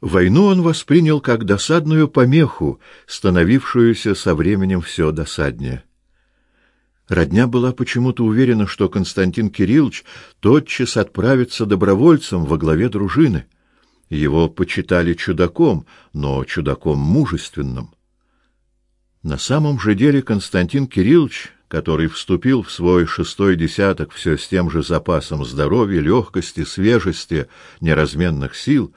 Войну он воспринял как досадную помеху, становившуюся со временем все досаднее. Родня была почему-то уверена, что Константин Кириллович тотчас отправится добровольцем во главе дружины. Его почитали чудаком, но чудаком мужественным. На самом же деле Константин Кириллович, который вступил в свой шестой десяток все с тем же запасом здоровья, легкости, свежести, неразменных сил,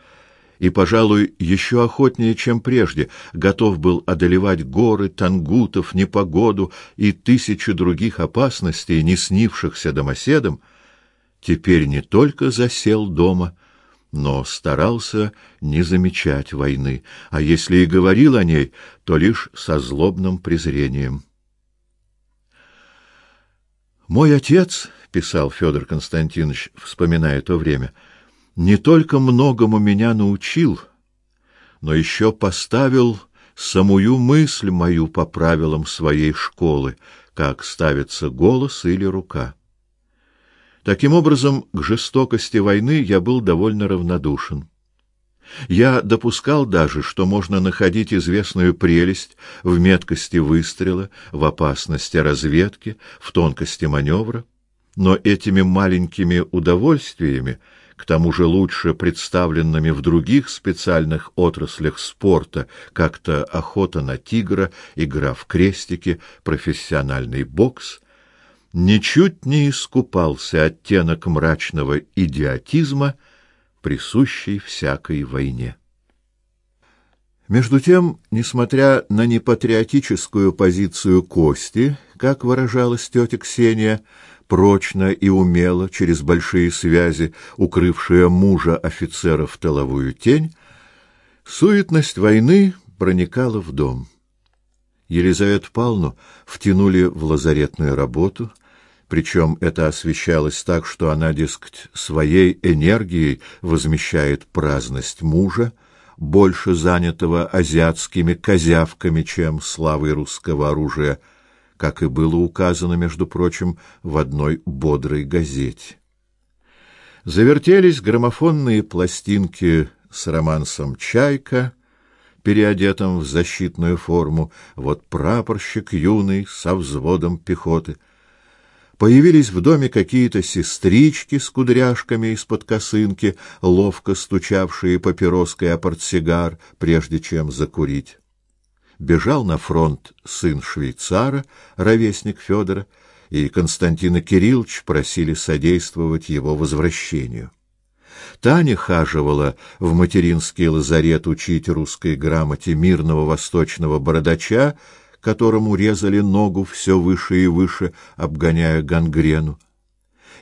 и, пожалуй, еще охотнее, чем прежде, готов был одолевать горы, тангутов, непогоду и тысячи других опасностей, не снившихся домоседам, теперь не только засел дома, но старался не замечать войны, а если и говорил о ней, то лишь со злобным презрением. Мой отец, писал Федор Константинович, вспоминая то время, не только многому меня научил, но еще поставил самую мысль мою по правилам своей школы, как ставится голос или рука. Таким образом, к жестокости войны я был довольно равнодушен. Я допускал даже, что можно находить известную прелесть в меткости выстрела, в опасности разведки, в тонкости маневра, но этими маленькими удовольствиями, к тому же лучше представленными в других специальных отраслях спорта, как-то охота на тигра, игра в крестики, профессиональный бокс — ничуть не искупался оттенок мрачного идиотизма, присущий всякой войне. Между тем, несмотря на непатриотическую позицию Кости, как выражалась тетя Ксения, прочно и умело, через большие связи, укрывшая мужа офицера в тыловую тень, суетность войны проникала в дом. Елизавету Павловну втянули в лазаретную работу, причем это освещалось так, что она, дескать, своей энергией возмещает праздность мужа, больше занятого азиатскими козявками, чем славой русского оружия, как и было указано, между прочим, в одной бодрой газете. Завертелись граммофонные пластинки с романсом «Чайка», переодетым в защитную форму, вот прапорщик юный со взводом пехоты. Появились в доме какие-то сестрички с кудряшками из-под косынки, ловко стучавшие папироской о портсигар, прежде чем закурить. Бежал на фронт сын швейцара, ровесник Федора, и Константина Кириллович просили содействовать его возвращению. Таня хаживала в материнский лазарет учить русской грамоте мирного восточного бородача, которому резали ногу все выше и выше, обгоняя гангрену.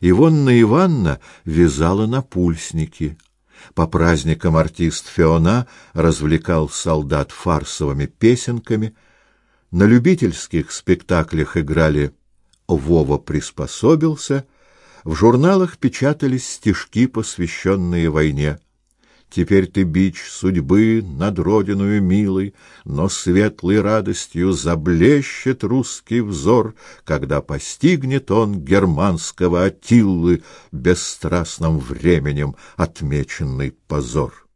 Ивонна Ивановна вязала на пульсники. По праздникам артист Феона развлекал солдат фарсовыми песенками. На любительских спектаклях играли «Вова приспособился», в журналах печатались стишки, посвященные войне. Теперь ты бич судьбы над родиною милый, но светлой радостью заблещет русский взор, когда постигнет он германского Атиллы бесстрастным временем отмеченный позор.